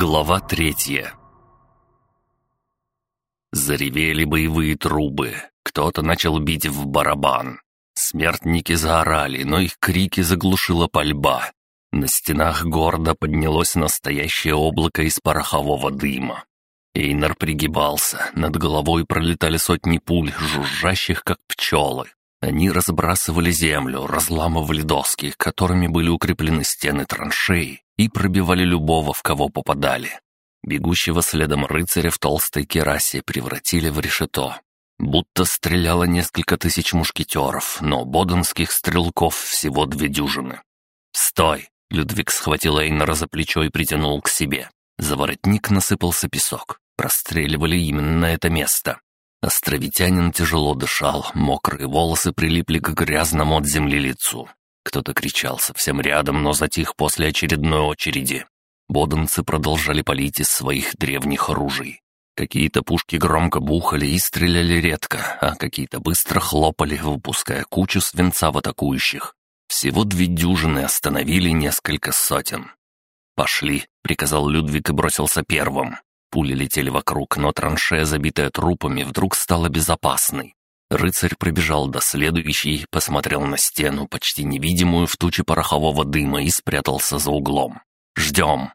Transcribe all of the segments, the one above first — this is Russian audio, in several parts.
Глава третья Заревели боевые трубы. Кто-то начал бить в барабан. Смертники заорали, но их крики заглушила пальба. На стенах города поднялось настоящее облако из порохового дыма. Эйнар пригибался, над головой пролетали сотни пуль, жужжащих как пчелы. Они разбрасывали землю, разламывали доски, которыми были укреплены стены траншеи, и пробивали любого, в кого попадали. Бегущего следом рыцаря в толстой керасе превратили в решето. Будто стреляло несколько тысяч мушкетеров, но боденских стрелков всего две дюжины. «Стой!» — Людвиг схватил Эйнера за плечо и притянул к себе. За воротник насыпался песок. Простреливали именно это место. Островитянин тяжело дышал, мокрые волосы прилипли к грязному от земли лицу. Кто-то кричал совсем рядом, но затих после очередной очереди. Боденцы продолжали палить из своих древних оружий. Какие-то пушки громко бухали и стреляли редко, а какие-то быстро хлопали, выпуская кучу свинца в атакующих. Всего две дюжины остановили несколько сотен. «Пошли», — приказал Людвиг и бросился первым. Пули летели вокруг, но траншея, забитая трупами, вдруг стала безопасной. Рыцарь пробежал до следующей, посмотрел на стену, почти невидимую в туче порохового дыма, и спрятался за углом. «Ждем!»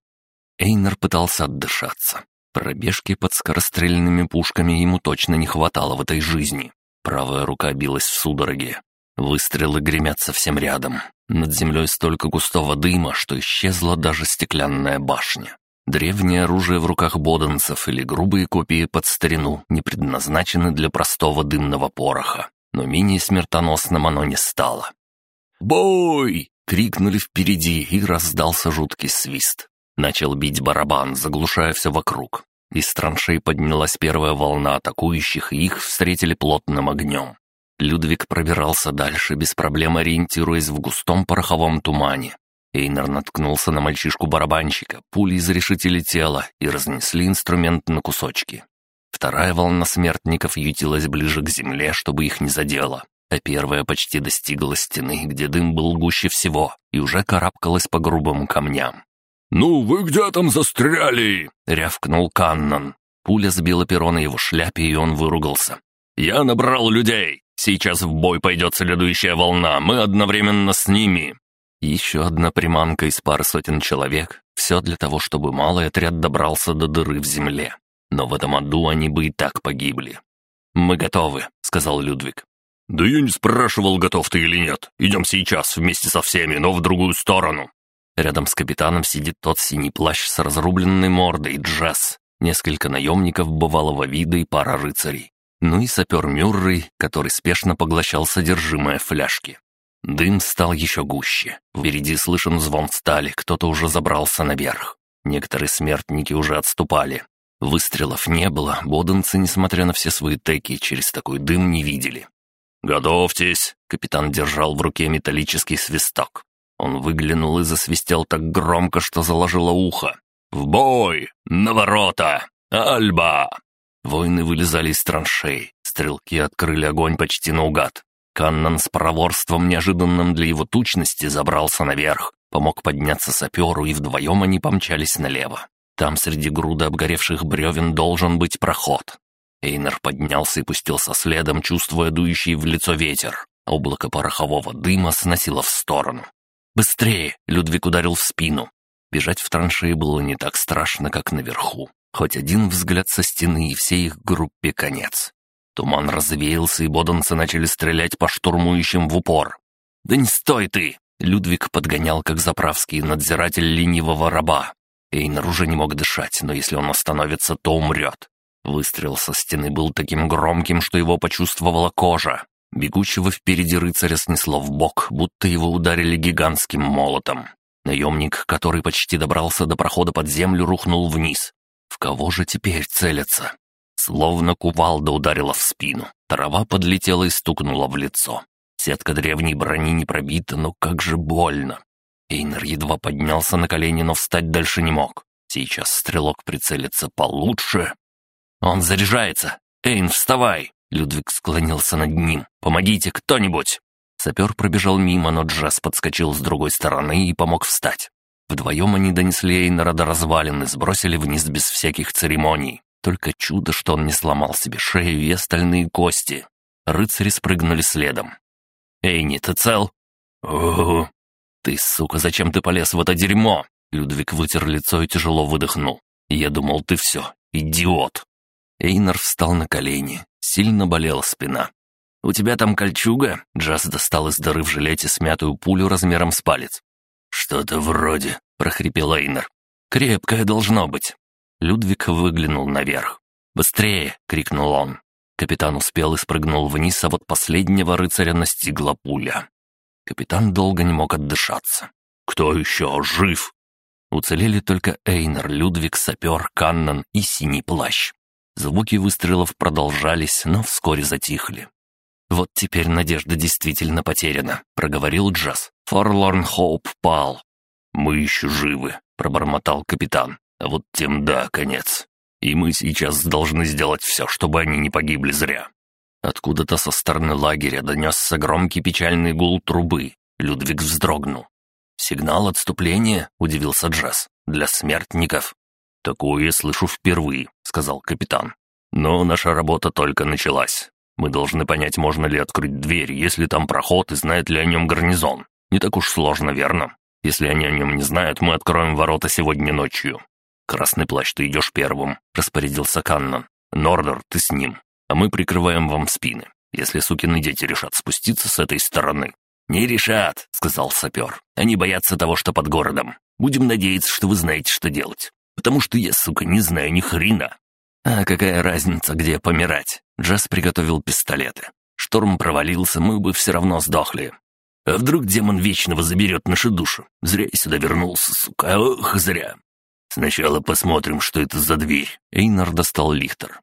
Эйнер пытался отдышаться. Пробежки под скорострельными пушками ему точно не хватало в этой жизни. Правая рука билась в судороге. Выстрелы гремят совсем рядом. Над землей столько густого дыма, что исчезла даже стеклянная башня. Древнее оружие в руках боденцев или грубые копии под старину не предназначены для простого дымного пороха, но менее смертоносным оно не стало. «Бой!» — крикнули впереди, и раздался жуткий свист. Начал бить барабан, заглушая все вокруг. Из траншей поднялась первая волна атакующих, и их встретили плотным огнем. Людвиг пробирался дальше, без проблем ориентируясь в густом пороховом тумане. Эйнер наткнулся на мальчишку-барабанщика, пули изрешетили тело и разнесли инструмент на кусочки. Вторая волна смертников ютилась ближе к земле, чтобы их не задело, а первая почти достигла стены, где дым был гуще всего, и уже карабкалась по грубым камням. «Ну, вы где там застряли?» — рявкнул Каннон. Пуля сбила перо на его шляпе, и он выругался. «Я набрал людей. Сейчас в бой пойдет следующая волна. Мы одновременно с ними». Еще одна приманка из пары сотен человек. Все для того, чтобы малый отряд добрался до дыры в земле. Но в этом аду они бы и так погибли. «Мы готовы», — сказал Людвиг. «Да я не спрашивал, готов ты или нет. Идем сейчас вместе со всеми, но в другую сторону. Рядом с капитаном сидит тот синий плащ с разрубленной мордой, Джесс, несколько наемников бывалого вида и пара рыцарей. Ну и сапер Мюррей, который спешно поглощал содержимое фляжки. Дым стал еще гуще. Впереди слышен звон стали, кто-то уже забрался наверх. Некоторые смертники уже отступали. Выстрелов не было, боденцы, несмотря на все свои теки, через такой дым не видели. «Готовьтесь!» — капитан держал в руке металлический свисток. Он выглянул и засвистел так громко, что заложило ухо. «В бой! На ворота! Альба!» Воины вылезали из траншей. Стрелки открыли огонь почти наугад. Каннон с проворством, неожиданным для его тучности, забрался наверх, помог подняться саперу, и вдвоем они помчались налево. Там среди груда обгоревших бревен должен быть проход. Эйнер поднялся и пустился следом, чувствуя дующий в лицо ветер. Облако порохового дыма сносило в сторону. «Быстрее!» — Людвиг ударил в спину. Бежать в траншеи было не так страшно, как наверху. Хоть один взгляд со стены, и всей их группе конец. Туман развеялся, и бодонцы начали стрелять по штурмующим в упор. «Да не стой ты!» — Людвиг подгонял, как заправский надзиратель ленивого раба. Эйнар уже не мог дышать, но если он остановится, то умрет. Выстрел со стены был таким громким, что его почувствовала кожа. Бегущего впереди рыцаря снесло в бок, будто его ударили гигантским молотом. Наемник, который почти добрался до прохода под землю, рухнул вниз. В кого же теперь целятся? Словно кувалда ударила в спину. Трава подлетела и стукнула в лицо. Сетка древней брони не пробита, но как же больно. Эйнер едва поднялся на колени, но встать дальше не мог. Сейчас стрелок прицелится получше. «Он заряжается! Эйн, вставай!» Людвиг склонился над ним. «Помогите кто-нибудь!» Сапер пробежал мимо, но Джаз подскочил с другой стороны и помог встать. Вдвоем они донесли Эйнера до развалин и сбросили вниз без всяких церемоний. Только чудо, что он не сломал себе шею и остальные кости. Рыцари спрыгнули следом. «Эйни, ты цел?» «Ого!» «Ты, сука, зачем ты полез в это дерьмо?» Людвиг вытер лицо и тяжело выдохнул. «Я думал, ты все, идиот!» Эйнар встал на колени. Сильно болела спина. «У тебя там кольчуга?» Джаз достал из дыры в жилете смятую пулю размером с палец. «Что-то вроде», — прохрипел Эйнар. «Крепкое должно быть». Людвиг выглянул наверх. «Быстрее!» — крикнул он. Капитан успел и спрыгнул вниз, а вот последнего рыцаря настигла пуля. Капитан долго не мог отдышаться. «Кто еще жив?» Уцелели только Эйнер, Людвиг, сапер, Каннан и синий плащ. Звуки выстрелов продолжались, но вскоре затихли. «Вот теперь надежда действительно потеряна», — проговорил Джаз. «Форлорн Хоуп пал». «Мы еще живы», — пробормотал капитан. «А вот тем да, конец. И мы сейчас должны сделать все, чтобы они не погибли зря». Откуда-то со стороны лагеря донесся громкий печальный гул трубы. Людвиг вздрогнул. «Сигнал отступления?» — удивился Джаз. «Для смертников». «Такое слышу впервые», — сказал капитан. «Но наша работа только началась. Мы должны понять, можно ли открыть дверь, если там проход и знает ли о нем гарнизон. Не так уж сложно, верно? Если они о нем не знают, мы откроем ворота сегодня ночью. Красный плащ, ты идешь первым», — распорядился Каннон. «Нордер, ты с ним, а мы прикрываем вам спины. Если сукины дети решат спуститься с этой стороны». «Не решат», — сказал сапер. «Они боятся того, что под городом. Будем надеяться, что вы знаете, что делать. Потому что я, сука, не знаю ни хрена». «А какая разница, где помирать?» Джаз приготовил пистолеты. Шторм провалился, мы бы все равно сдохли. А вдруг демон Вечного заберет наши души? Зря я сюда вернулся, сука, ох, зря. Сначала посмотрим, что это за дверь. Эйнар достал лихтер.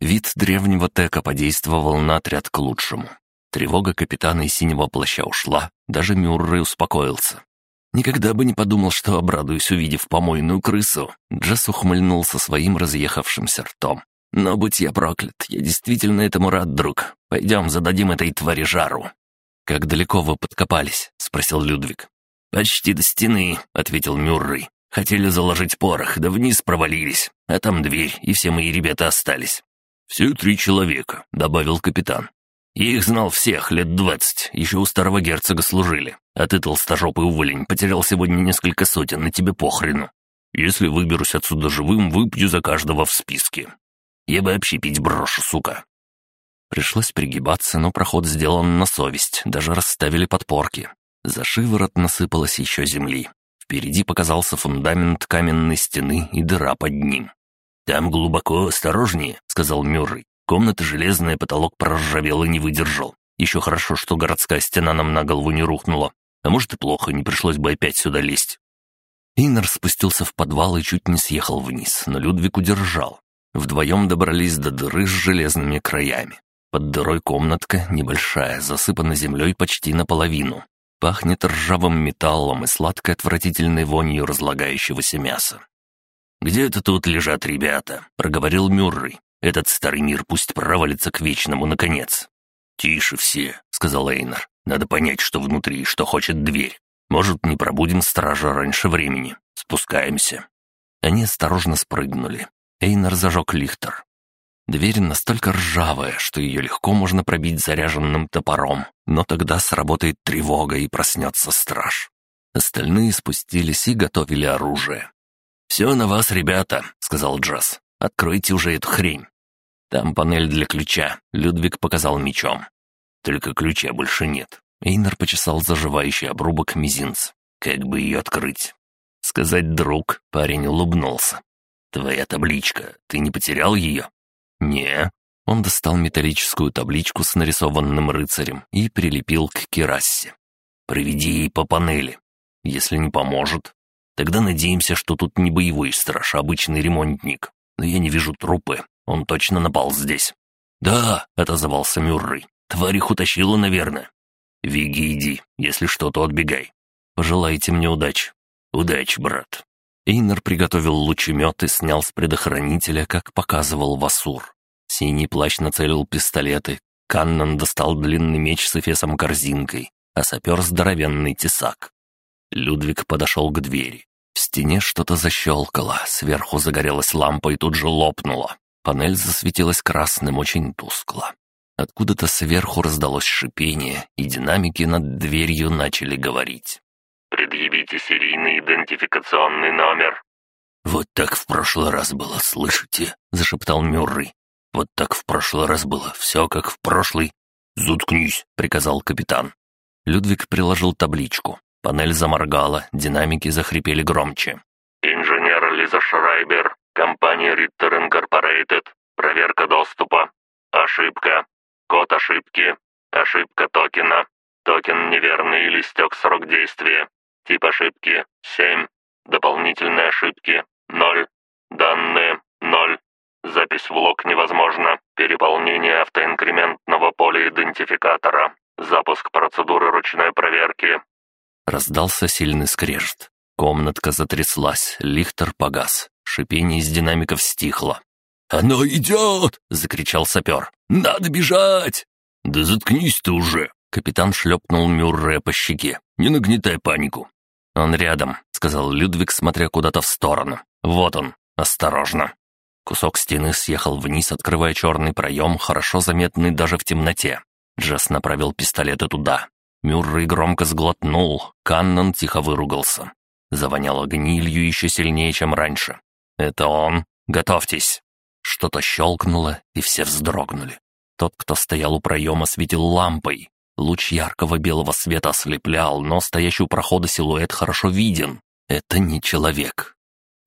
Вид древнего тека подействовал на отряд к лучшему. Тревога капитана и синего плаща ушла, даже Мюррей успокоился. Никогда бы не подумал, что обрадуюсь, увидев помойную крысу. Джесс ухмыльнулся своим разъехавшимся ртом. Но будь я проклят, я действительно этому рад, друг. Пойдем, зададим этой твари жару. «Как далеко вы подкопались?» — спросил Людвиг. «Почти до стены», — ответил Мюррей. «Хотели заложить порох, да вниз провалились. А там дверь, и все мои ребята остались». «Все три человека», — добавил капитан. Я их знал всех, лет двадцать, еще у старого герцога служили. А ты, толстожопый уволень, потерял сегодня несколько сотен, на тебе похрену. Если выберусь отсюда живым, выпью за каждого в списке. Я бы вообще пить брошу, сука». Пришлось пригибаться, но проход сделан на совесть, даже расставили подпорки. За шиворот насыпалось еще земли. Впереди показался фундамент каменной стены и дыра под ним. «Там глубоко, осторожнее», — сказал Мюррей. Комната железная, потолок проржавел и не выдержал. Еще хорошо, что городская стена нам на голову не рухнула. А может и плохо, не пришлось бы опять сюда лезть. Иннер спустился в подвал и чуть не съехал вниз, но Людвиг удержал. Вдвоем добрались до дыры с железными краями. Под дырой комнатка небольшая, засыпана землей почти наполовину. Пахнет ржавым металлом и сладкой отвратительной вонью разлагающегося мяса. «Где это тут лежат ребята?» — проговорил Мюррей. Этот старый мир пусть провалится к вечному, наконец. «Тише все», — сказал Эйнар. «Надо понять, что внутри и что хочет дверь. Может, не пробудем стража раньше времени. Спускаемся». Они осторожно спрыгнули. Эйнар зажег лихтер. Дверь настолько ржавая, что ее легко можно пробить заряженным топором, но тогда сработает тревога и проснется страж. Остальные спустились и готовили оружие. «Все на вас, ребята», — сказал Джаз. «Откройте уже эту хрень». «Там панель для ключа», — Людвиг показал мечом. «Только ключа больше нет». Эйнер почесал заживающий обрубок мизинц. «Как бы ее открыть?» «Сказать друг», — парень улыбнулся. «Твоя табличка, ты не потерял ее?» «Не». Он достал металлическую табличку с нарисованным рыцарем и прилепил к керассе. «Проведи ей по панели. Если не поможет, тогда надеемся, что тут не боевой страж, а обычный ремонтник. Но я не вижу трупы. Он точно напал здесь». «Да», — отозвался Мюррей. «Тварь их утащила, наверное». «Виги, иди. Если что, то отбегай. Пожелайте мне удачи». «Удачи, брат». Эйнер приготовил лучемет и снял с предохранителя, как показывал Васур. Синий плащ нацелил пистолеты, Каннон достал длинный меч с эфесом-корзинкой, а сапер — здоровенный тесак. Людвиг подошел к двери. стене что-то защелкало, сверху загорелась лампа и тут же лопнула. Панель засветилась красным очень тускло. Откуда-то сверху раздалось шипение, и динамики над дверью начали говорить. «Предъявите серийный идентификационный номер». «Вот так в прошлый раз было, слышите?» — зашептал Мюррей. «Вот так в прошлый раз было, все как в прошлый». «Заткнись», — приказал капитан. Людвиг приложил табличку. Панель заморгала, динамики захрипели громче. «Инженер Лиза Шрайбер, компания Ritter Incorporated, проверка доступа. Ошибка. Код ошибки. Ошибка токена. Токен неверный или стек срок действия. Тип ошибки 7. Дополнительные ошибки 0. Данные 0. Запись в лог невозможна. Переполнение автоинкрементного поля идентификатора. Запуск процедуры ручной проверки. Раздался сильный скрежет. Комнатка затряслась, лихтер погас. Шипение из динамиков стихло. «Оно идет!» — закричал сапер. «Надо бежать!» «Да заткнись ты уже!» — капитан шлепнул Мюррея по щеке. «Не нагнетай панику!» «Он рядом», — сказал Людвиг, смотря куда-то в сторону. «Вот он! Осторожно!» Кусок стены съехал вниз, открывая черный проем, хорошо заметный даже в темноте. Джесс направил пистолеты туда. Мюррей громко сглотнул, Каннон тихо выругался. Завоняло гнилью еще сильнее, чем раньше. «Это он? Готовьтесь!» Что-то щелкнуло, и все вздрогнули. Тот, кто стоял у проема, светил лампой. Луч яркого белого света ослеплял, но стоящий у прохода силуэт хорошо виден. Это не человек.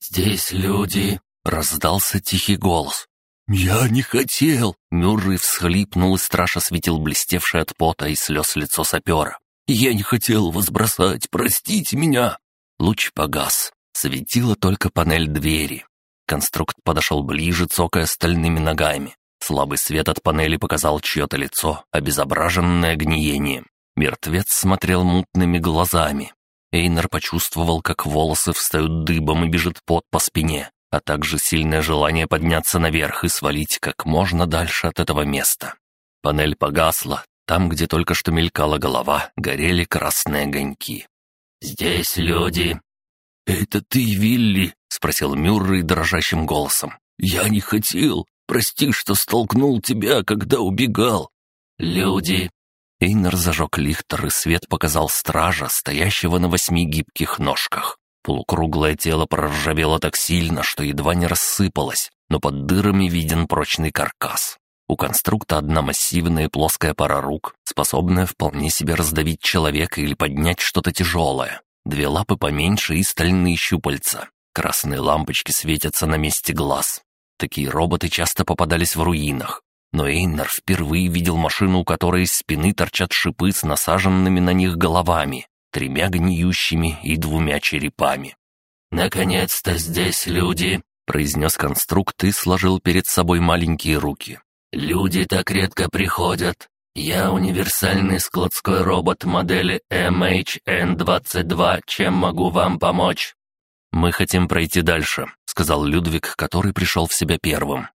«Здесь люди!» — раздался тихий голос. «Я не хотел!» — Мюррей всхлипнул, и страж осветил блестевшее от пота и слез лицо сапера. «Я не хотел вас бросать, простите меня!» Луч погас. Светила только панель двери. Конструкт подошел ближе, цокая стальными ногами. Слабый свет от панели показал чье-то лицо, обезображенное гниением. Мертвец смотрел мутными глазами. Эйнер почувствовал, как волосы встают дыбом и бежит пот по спине а также сильное желание подняться наверх и свалить как можно дальше от этого места. Панель погасла, там, где только что мелькала голова, горели красные огоньки. «Здесь люди!» «Это ты, Вилли?» — спросил Мюррей дрожащим голосом. «Я не хотел. Прости, что столкнул тебя, когда убегал». «Люди!» Эйнер зажег лихтер, и свет показал стража, стоящего на восьми гибких ножках. Полукруглое тело проржавело так сильно, что едва не рассыпалось, но под дырами виден прочный каркас. У конструкта одна массивная плоская пара рук, способная вполне себе раздавить человека или поднять что-то тяжелое. Две лапы поменьше и стальные щупальца. Красные лампочки светятся на месте глаз. Такие роботы часто попадались в руинах. Но Эйнар впервые видел машину, у которой из спины торчат шипы с насаженными на них головами тремя гниющими и двумя черепами. «Наконец-то здесь люди!» — произнес конструкт и сложил перед собой маленькие руки. «Люди так редко приходят. Я универсальный складской робот модели MHN-22. Чем могу вам помочь?» «Мы хотим пройти дальше», — сказал Людвиг, который пришел в себя первым.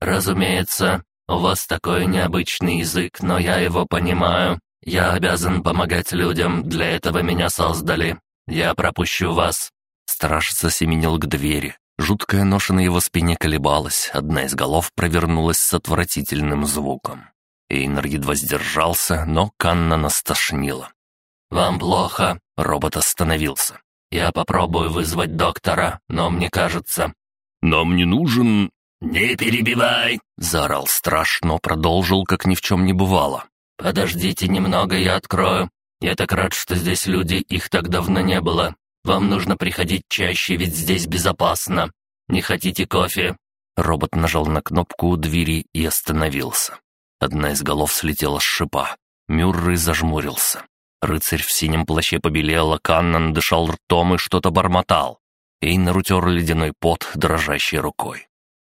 «Разумеется, у вас такой необычный язык, но я его понимаю. Я обязан помогать людям, для этого меня создали. Я пропущу вас». Страж засеменил к двери. Жуткая ноша на его спине колебалась, одна из голов провернулась с отвратительным звуком. Эйнер едва сдержался, но Канна нас тошнила. «Вам плохо?» — робот остановился. «Я попробую вызвать доктора, но мне кажется...» «Нам не нужен...» «Не перебивай!» — заорал страж, но продолжил, как ни в чем не бывало. «Подождите немного, я открою. Я так рад, что здесь люди, их так давно не было. Вам нужно приходить чаще, ведь здесь безопасно. Не хотите кофе?» Робот нажал на кнопку у двери и остановился. Одна из голов слетела с шипа. Мюррей зажмурился. Рыцарь в синем плаще побелел, а Каннан дышал ртом и что-то бормотал. Эйнер утер ледяной пот дрожащей рукой.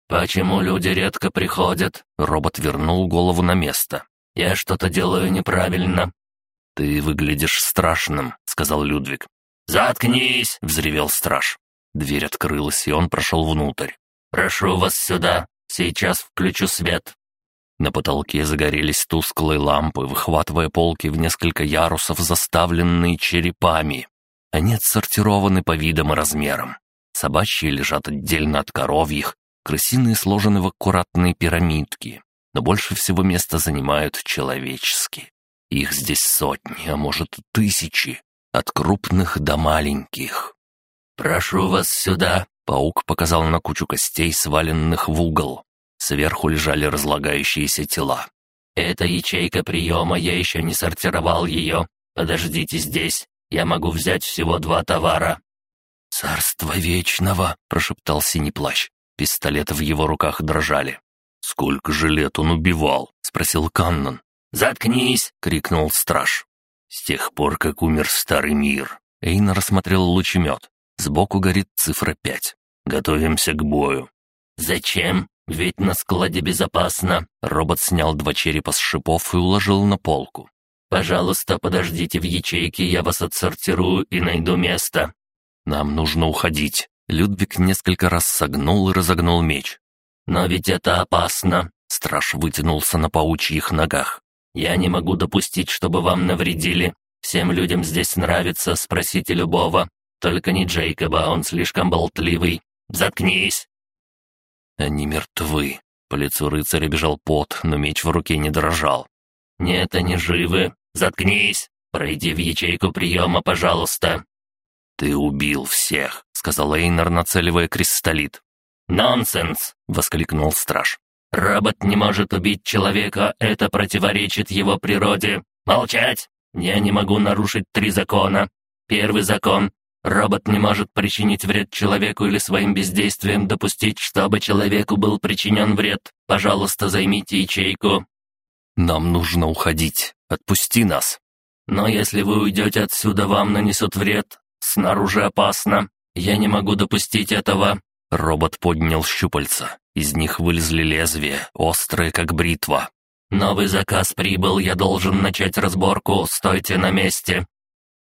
«Почему люди редко приходят?» Робот вернул голову на место. Я что-то делаю неправильно». «Ты выглядишь страшным», — сказал Людвиг. «Заткнись!» — взревел страж. Дверь открылась, и он прошел внутрь. «Прошу вас сюда. Сейчас включу свет». На потолке загорелись тусклые лампы, выхватывая полки в несколько ярусов, заставленные черепами. Они отсортированы по видам и размерам. Собачьи лежат отдельно от коровьих, крысиные сложены в аккуратные пирамидки, но больше всего места занимают человеческие. Их здесь сотни, а может тысячи, от крупных до маленьких. «Прошу вас сюда», — паук показал на кучу костей, сваленных в угол. Сверху лежали разлагающиеся тела. «Это ячейка приема, я еще не сортировал ее. Подождите здесь, я могу взять всего два товара». «Царство вечного!» — прошептал синий плащ. Пистолеты в его руках дрожали. «Сколько же лет он убивал?» — спросил Каннон. «Заткнись!» — крикнул страж. «С тех пор, как умер старый мир». Эйна рассмотрел лучемет. Сбоку горит цифра пять. «Готовимся к бою». «Зачем? Ведь на складе безопасно». Робот снял два черепа с шипов и уложил на полку. «Пожалуйста, подождите в ячейке, я вас отсортирую и найду место». «Нам нужно уходить». Людвиг несколько раз согнул и разогнул меч. «Но ведь это опасно!» Страж вытянулся на паучьих ногах. «Я не могу допустить, чтобы вам навредили. Всем людям здесь нравится, спросите любого. Только не Джейкоба, он слишком болтливый. Заткнись!» «Они мертвы». По лицу рыцаря бежал пот, но меч в руке не дрожал. «Нет, они живы. Заткнись! Пройди в ячейку приема, пожалуйста!» «Ты убил всех», — сказал Эйнар, нацеливая кристаллит. «Нонсенс!» — воскликнул страж. «Робот не может убить человека, это противоречит его природе. Молчать! Я не могу нарушить три закона. Первый закон — робот не может причинить вред человеку или своим бездействием допустить, чтобы человеку был причинен вред. Пожалуйста, займите ячейку». «Нам нужно уходить. Отпусти нас». «Но если вы уйдете отсюда, вам нанесут вред. Снаружи опасно. Я не могу допустить этого». Робот поднял щупальца. Из них вылезли лезвия, острые, как бритва. «Новый заказ прибыл, я должен начать разборку. Стойте на месте».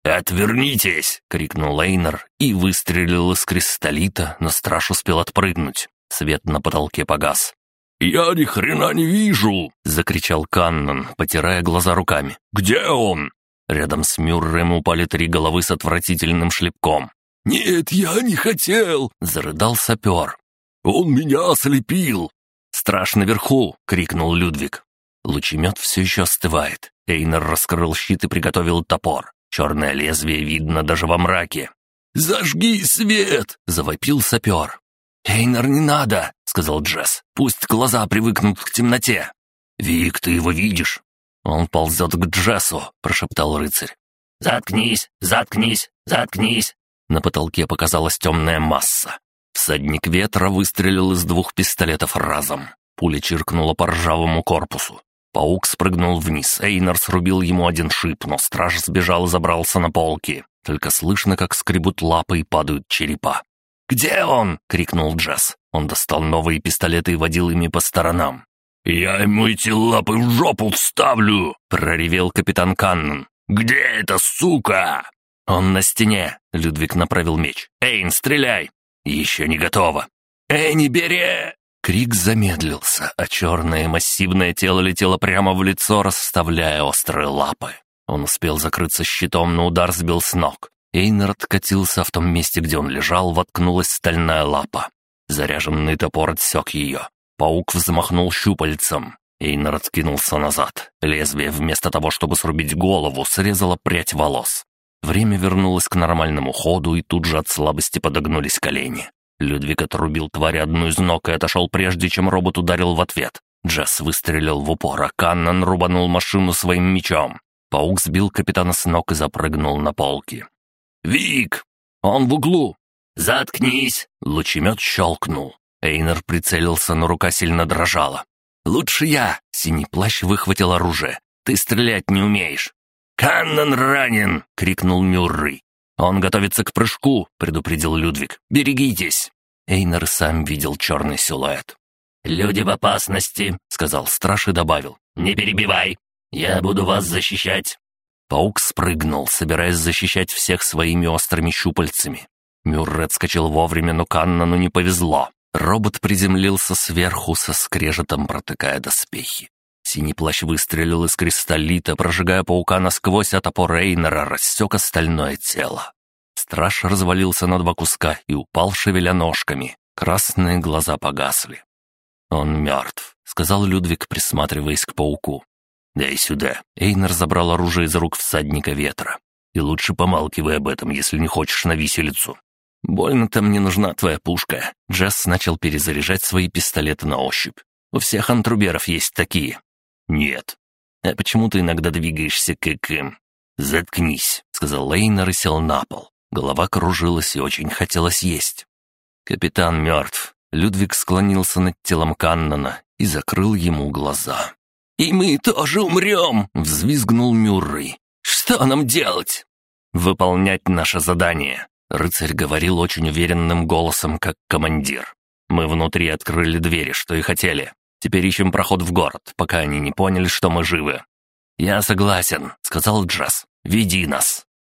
«Отвернитесь!» — крикнул Лейнер и выстрелил из кристаллита, но страж успел отпрыгнуть. Свет на потолке погас. «Я ни хрена не вижу!» — закричал Каннон, потирая глаза руками. «Где он?» Рядом с Мюрреем упали три головы с отвратительным шлепком. «Нет, я не хотел!» — зарыдал сапер. «Он меня ослепил!» «Страж наверху!» — крикнул Людвиг. Лучемет все еще остывает. Эйнер раскрыл щит и приготовил топор. Черное лезвие видно даже во мраке. «Зажги свет!» — завопил сапер. «Эйнер, не надо!» — сказал Джесс. «Пусть глаза привыкнут к темноте». «Вик, ты его видишь?» «Он ползет к Джессу», — прошептал рыцарь. «Заткнись! Заткнись! Заткнись!» На потолке показалась темная масса. Всадник ветра выстрелил из двух пистолетов разом. Пуля чиркнула по ржавому корпусу. Паук спрыгнул вниз, Эйнар срубил ему один шип, но страж сбежал и забрался на полки. Только слышно, как скребут лапы и падают черепа. «Где он?» — крикнул Джесс. Он достал новые пистолеты и водил ими по сторонам. «Я ему эти лапы в жопу вставлю!» — проревел капитан Каннон. «Где эта сука?» «Он на стене!» — Людвиг направил меч. «Эйн, стреляй!» «Еще не готово!» «Эй, не бери!» Крик замедлился, а черное массивное тело летело прямо в лицо, расставляя острые лапы. Он успел закрыться щитом, но удар сбил с ног. Эйнер откатился в том месте, где он лежал, воткнулась стальная лапа. Заряженный топор отсек ее. Паук взмахнул щупальцем. Эйнер откинулся назад. Лезвие, вместо того, чтобы срубить голову, срезало прядь волос. Время вернулось к нормальному ходу, и тут же от слабости подогнулись колени. Людвиг отрубил тварь одну из ног и отошел прежде, чем робот ударил в ответ. Джесс выстрелил в упор, а Каннон рубанул машину своим мечом. Паук сбил капитана с ног и запрыгнул на полки. «Вик! Он в углу!» «Заткнись!» Лучемет щелкнул. Эйнер прицелился, но рука сильно дрожала. «Лучше я!» — синий плащ выхватил оружие. «Ты стрелять не умеешь!» «Каннон ранен!» — крикнул Мюррей. «Он готовится к прыжку», — предупредил Людвиг. «Берегитесь!» Эйнер сам видел черный силуэт. «Люди в опасности», — сказал страж и добавил. «Не перебивай! Я буду вас защищать!» Паук спрыгнул, собираясь защищать всех своими острыми щупальцами. Мюррей отскочил вовремя, но Каннону не повезло. Робот приземлился сверху со скрежетом, протыкая доспехи. Синий плащ выстрелил из кристаллита, прожигая паука насквозь, а топор Рейнера рассек остальное тело. Страж развалился на два куска и упал, шевеля ножками. Красные глаза погасли. «Он мертв», — сказал Людвиг, присматриваясь к пауку. «Дай сюда». Эйнер забрал оружие из рук всадника ветра. «И лучше помалкивай об этом, если не хочешь на виселицу». «Больно-то мне нужна твоя пушка». Джесс начал перезаряжать свои пистолеты на ощупь. «У всех антруберов есть такие». «Нет». «А почему ты иногда двигаешься как...» эм?» «Заткнись», — сказал Лейнер и сел на пол. Голова кружилась и очень хотелось есть. Капитан мертв. Людвиг склонился над телом Каннона и закрыл ему глаза. «И мы тоже умрем!» — взвизгнул Мюррей. «Что нам делать?» «Выполнять наше задание», — рыцарь говорил очень уверенным голосом, как командир. «Мы внутри открыли двери, что и хотели. Теперь ищем проход в город, пока они не поняли, что мы живы». «Я согласен», — сказал Джаз. «Веди нас».